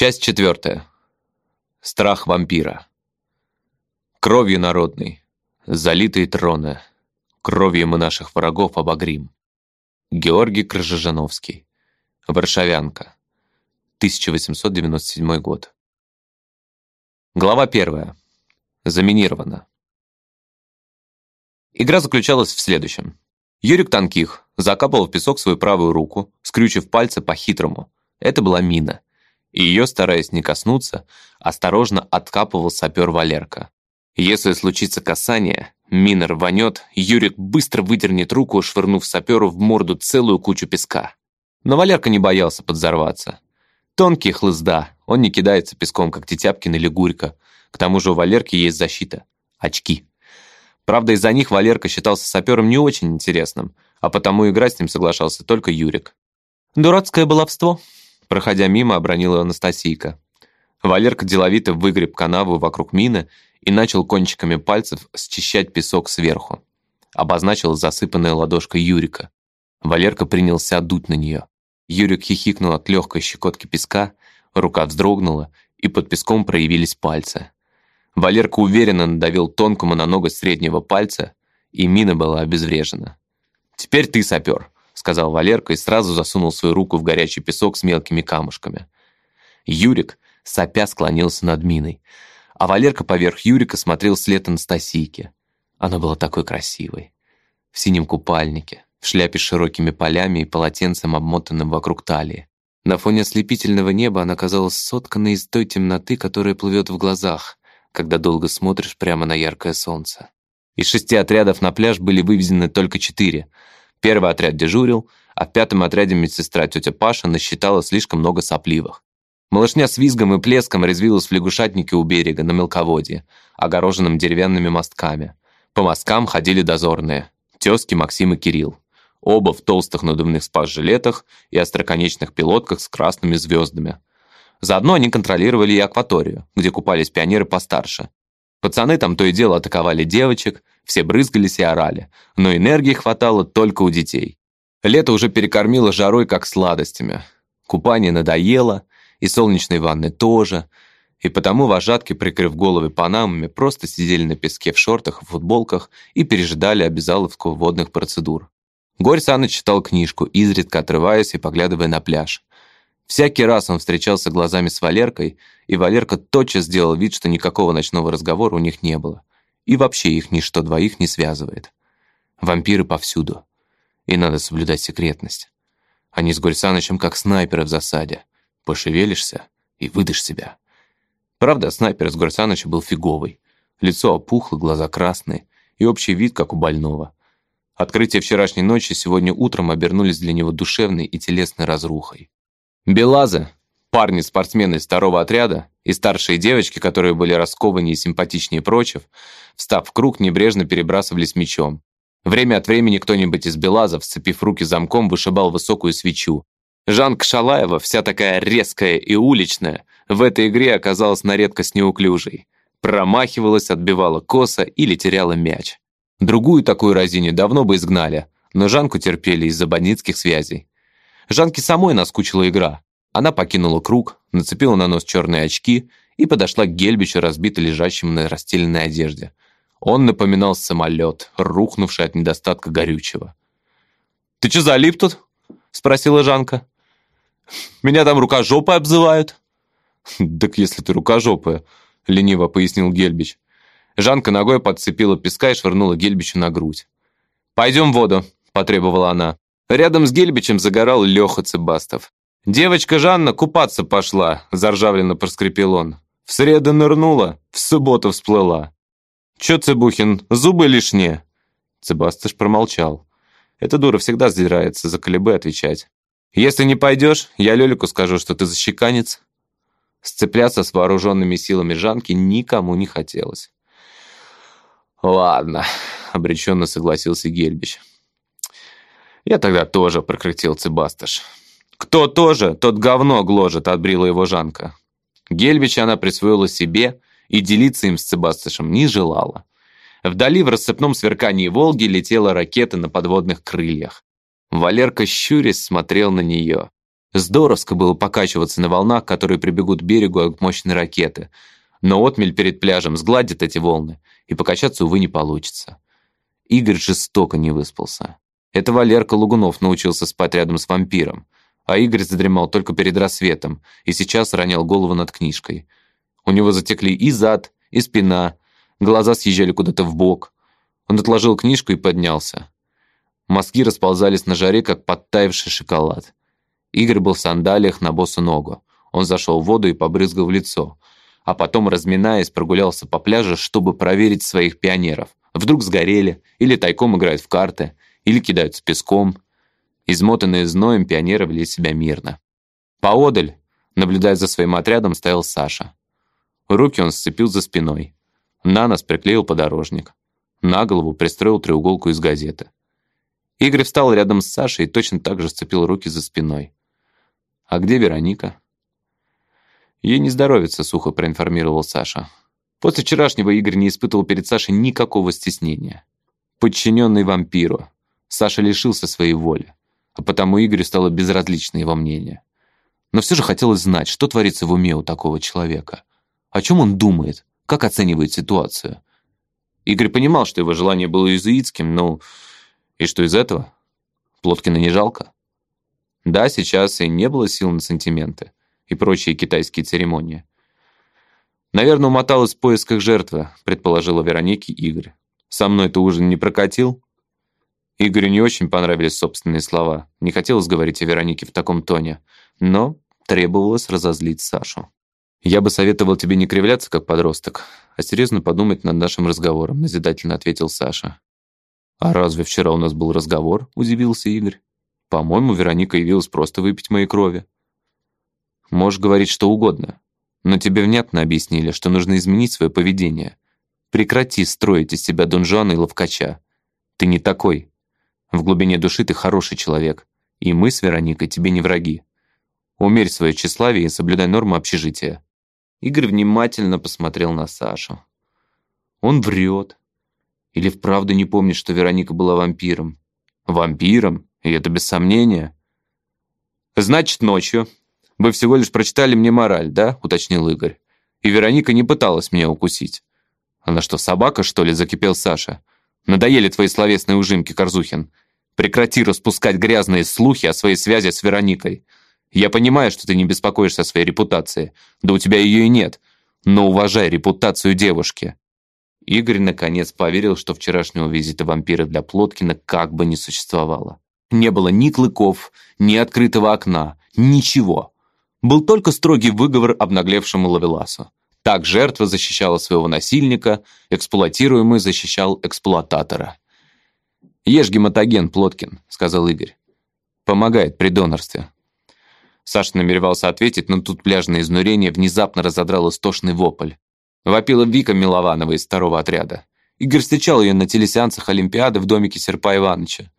Часть четвертая. Страх вампира. Кровью народной, залитые троны, кровью мы наших врагов обогрим. Георгий Крыжижановский. Варшавянка. 1897 год. Глава первая. Заминировано. Игра заключалась в следующем. Юрик Танких закапал в песок свою правую руку, скрючив пальцы по-хитрому. Это была мина. И ее, стараясь не коснуться, осторожно откапывал сапер Валерка. Если случится касание, мина рванет, Юрик быстро выдернет руку, швырнув саперу в морду целую кучу песка. Но Валерка не боялся подзорваться. Тонкий хлызда, он не кидается песком, как Тетяпкин или Гурька. К тому же у Валерки есть защита – очки. Правда, из-за них Валерка считался сапером не очень интересным, а потому играть с ним соглашался только Юрик. «Дурацкое баловство», – проходя мимо, обронила Анастасийка. Валерка деловито выгреб канаву вокруг мины и начал кончиками пальцев счищать песок сверху. Обозначил засыпанная ладошкой Юрика. Валерка принялся дуть на нее. Юрик хихикнул от легкой щекотки песка, рука вздрогнула, и под песком проявились пальцы. Валерка уверенно надавил тонкому на ноготь среднего пальца, и мина была обезврежена. «Теперь ты сапер», — сказал Валерка и сразу засунул свою руку в горячий песок с мелкими камушками. Юрик, сопя, склонился над миной, а Валерка поверх Юрика смотрел след Анастасийки. Она была такой красивой. В синем купальнике, в шляпе с широкими полями и полотенцем, обмотанным вокруг талии. На фоне ослепительного неба она казалась сотканной из той темноты, которая плывет в глазах, когда долго смотришь прямо на яркое солнце. Из шести отрядов на пляж были вывезены только четыре. Первый отряд дежурил, а в пятом отряде медсестра тетя Паша насчитала слишком много сопливых. Малышня с визгом и плеском резвилась в лягушатнике у берега на мелководье, огороженном деревянными мостками. По мосткам ходили дозорные. Тезки Максим и Кирилл. Оба в толстых надувных спас-жилетах и остроконечных пилотках с красными звездами. Заодно они контролировали и акваторию, где купались пионеры постарше. Пацаны там то и дело атаковали девочек, все брызгались и орали, но энергии хватало только у детей. Лето уже перекормило жарой, как сладостями. Купание надоело, и солнечной ванны тоже, и потому вожатки, прикрыв головы панамами, просто сидели на песке в шортах и футболках и пережидали обязаловку водных процедур. Горь Саныч читал книжку, изредка отрываясь и поглядывая на пляж. Всякий раз он встречался глазами с Валеркой, и Валерка тотчас сделал вид, что никакого ночного разговора у них не было. И вообще их ничто двоих не связывает. Вампиры повсюду. И надо соблюдать секретность. Они с Горь Санычем как снайперы в засаде. Пошевелишься и выдашь себя. Правда, снайпер с Горсаныча был фиговый. Лицо опухло, глаза красные и общий вид, как у больного. Открытие вчерашней ночи сегодня утром обернулись для него душевной и телесной разрухой. Белазы, парни-спортсмены из второго отряда и старшие девочки, которые были раскованнее и симпатичнее прочих, встав в круг, небрежно перебрасывались мечом. Время от времени кто-нибудь из Белазов, сцепив руки замком, вышибал высокую свечу, Жанка Шалаева, вся такая резкая и уличная, в этой игре оказалась на редкость неуклюжей. Промахивалась, отбивала косо или теряла мяч. Другую такую разиню давно бы изгнали, но Жанку терпели из-за бандитских связей. Жанке самой наскучила игра. Она покинула круг, нацепила на нос черные очки и подошла к Гельбичу, разбито лежащему на расстеленной одежде. Он напоминал самолет, рухнувший от недостатка горючего. «Ты че залип тут?» — спросила Жанка. Меня там рукожопой обзывают». «Так если ты рукожопая», — лениво пояснил Гельбич. Жанка ногой подцепила песка и швырнула Гельбичу на грудь. «Пойдем в воду», — потребовала она. Рядом с Гельбичем загорал Леха Цыбастов. «Девочка Жанна купаться пошла», — заржавленно проскрипел он. «В среду нырнула, в субботу всплыла». «Чё, Цыбухин, зубы лишние?» Цыбастыш промолчал. Эта дура всегда сдирается за колебы отвечать. Если не пойдешь, я Лёлику скажу, что ты защеканец. Сцепляться с вооруженными силами Жанки никому не хотелось. «Ладно», — обреченно согласился Гельбич. «Я тогда тоже», — прокряхтел Цыбастыш. «Кто тоже, тот говно гложет», — отбрила его Жанка. Гельбич она присвоила себе и делиться им с Цыбастышем не желала. Вдали в рассыпном сверкании Волги летела ракета на подводных крыльях. Валерка щурясь смотрел на нее. Здоровско было покачиваться на волнах, которые прибегут к берегу от мощной ракеты. Но отмель перед пляжем сгладит эти волны, и покачаться, увы, не получится. Игорь жестоко не выспался. Это Валерка Лугунов научился спать рядом с вампиром, а Игорь задремал только перед рассветом и сейчас ронял голову над книжкой. У него затекли и зад, и спина, глаза съезжали куда-то в бок. Он отложил книжку и поднялся. Мозги расползались на жаре, как подтаявший шоколад. Игорь был в сандалиях на босу ногу. Он зашел в воду и побрызгал в лицо. А потом, разминаясь, прогулялся по пляжу, чтобы проверить своих пионеров. Вдруг сгорели, или тайком играют в карты, или кидаются песком. Измотанные зноем, пионеры вели себя мирно. Поодаль, наблюдая за своим отрядом, стоял Саша. Руки он сцепил за спиной. На нос приклеил подорожник. На голову пристроил треуголку из газеты. Игорь встал рядом с Сашей и точно так же сцепил руки за спиной. «А где Вероника?» «Ей не здоровится», — сухо проинформировал Саша. После вчерашнего Игорь не испытывал перед Сашей никакого стеснения. Подчиненный вампиру, Саша лишился своей воли, а потому Игорю стало безразлично его мнение. Но все же хотелось знать, что творится в уме у такого человека. О чем он думает, как оценивает ситуацию. Игорь понимал, что его желание было иезуитским, но и что из этого? Плоткина не жалко? Да, сейчас и не было сил на сантименты и прочие китайские церемонии. Наверное, умоталась в поисках жертвы, предположила Вероники Игорь. Со мной ты ужин не прокатил? Игорю не очень понравились собственные слова. Не хотелось говорить о Веронике в таком тоне, но требовалось разозлить Сашу. «Я бы советовал тебе не кривляться, как подросток, а серьезно подумать над нашим разговором», назидательно ответил Саша. «А разве вчера у нас был разговор?» – удивился Игорь. «По-моему, Вероника явилась просто выпить моей крови». «Можешь говорить что угодно, но тебе внятно объяснили, что нужно изменить свое поведение. Прекрати строить из себя донжана и ловкача. Ты не такой. В глубине души ты хороший человек, и мы с Вероникой тебе не враги. Умерь свое тщеславие и соблюдай нормы общежития». Игорь внимательно посмотрел на Сашу. Он врет, или вправду не помнит, что Вероника была вампиром? Вампиром? И это без сомнения. «Значит, ночью. Вы всего лишь прочитали мне мораль, да?» — уточнил Игорь. «И Вероника не пыталась меня укусить». «Она что, собака, что ли?» — закипел Саша. «Надоели твои словесные ужимки, Корзухин. Прекрати распускать грязные слухи о своей связи с Вероникой. Я понимаю, что ты не беспокоишься о своей репутации. Да у тебя ее и нет. Но уважай репутацию девушки. Игорь наконец поверил, что вчерашнего визита вампира для Плоткина как бы не существовало. Не было ни клыков, ни открытого окна, ничего. Был только строгий выговор обнаглевшему Лавеласу. Так жертва защищала своего насильника, эксплуатируемый защищал эксплуататора. «Ешь гематоген, Плоткин», — сказал Игорь. «Помогает при донорстве». Саша намеревался ответить, но тут пляжное изнурение внезапно разодрало стошный вопль. Вопила Вика Милованова из второго отряда. Игорь встречал ее на телесеансах Олимпиады в домике Серпа Ивановича.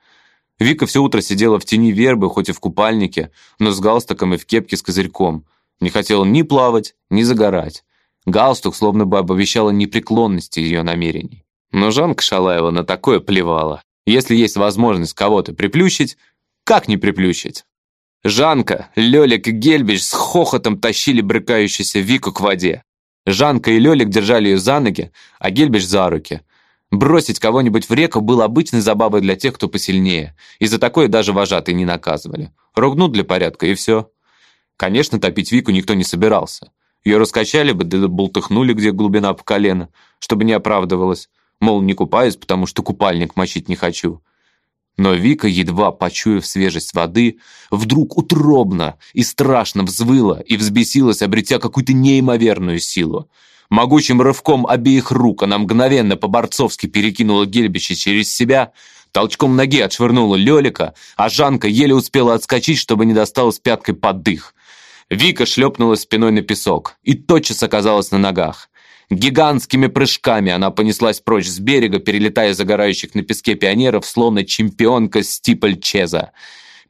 Вика все утро сидела в тени вербы, хоть и в купальнике, но с галстуком и в кепке с козырьком. Не хотела ни плавать, ни загорать. Галстук словно бы оповещала непреклонность ее намерений. Но Жанка Шалаева на такое плевала. Если есть возможность кого-то приплющить, как не приплющить? Жанка, Лёлик и Гельбич с хохотом тащили брыкающуюся Вику к воде. Жанка и Лёлик держали ее за ноги, а Гельбиш за руки. Бросить кого-нибудь в реку было обычной забавой для тех, кто посильнее, и за такое даже вожатые не наказывали. Ругнут для порядка, и все. Конечно, топить Вику никто не собирался. Ее раскачали бы, да болтыхнули, где глубина по колено, чтобы не оправдывалась. Мол, не купаюсь, потому что купальник мочить не хочу. Но Вика, едва почуяв свежесть воды, вдруг утробно и страшно взвыла и взбесилась, обретя какую-то неимоверную силу. Могучим рывком обеих рук она мгновенно по-борцовски перекинула Гельбича через себя, толчком ноги отшвырнула Лёлика, а Жанка еле успела отскочить, чтобы не досталась пяткой под дых. Вика шлепнула спиной на песок и тотчас оказалась на ногах. Гигантскими прыжками она понеслась прочь с берега, перелетая загорающих на песке пионеров, словно чемпионка стипль-чеза.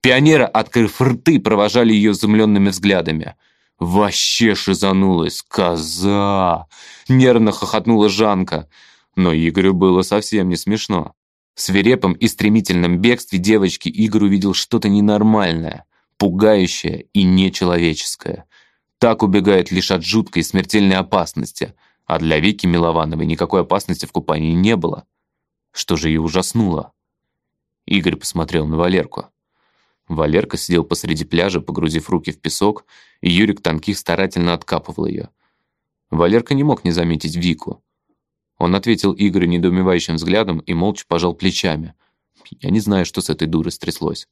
Пионеры, открыв рты, провожали ее изумленными взглядами. «Вообще шизанулась! Коза!» Нервно хохотнула Жанка. Но Игорю было совсем не смешно. В свирепом и стремительном бегстве девочки Игорь увидел что-то ненормальное. Пугающее и нечеловеческое. Так убегает лишь от жуткой смертельной опасности, а для Вики Миловановой никакой опасности в купании не было. Что же ее ужаснуло? Игорь посмотрел на Валерку. Валерка сидел посреди пляжа, погрузив руки в песок, и Юрик Танких старательно откапывал ее. Валерка не мог не заметить Вику. Он ответил Игорю недоумевающим взглядом и молча пожал плечами. Я не знаю, что с этой дурой стряслось.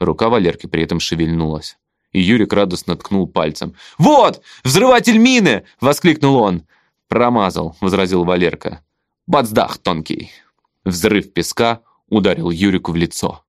Рука Валерки при этом шевельнулась. И Юрик радостно ткнул пальцем. «Вот! Взрыватель мины!» — воскликнул он. «Промазал», — возразил Валерка. «Бацдах тонкий». Взрыв песка ударил Юрику в лицо.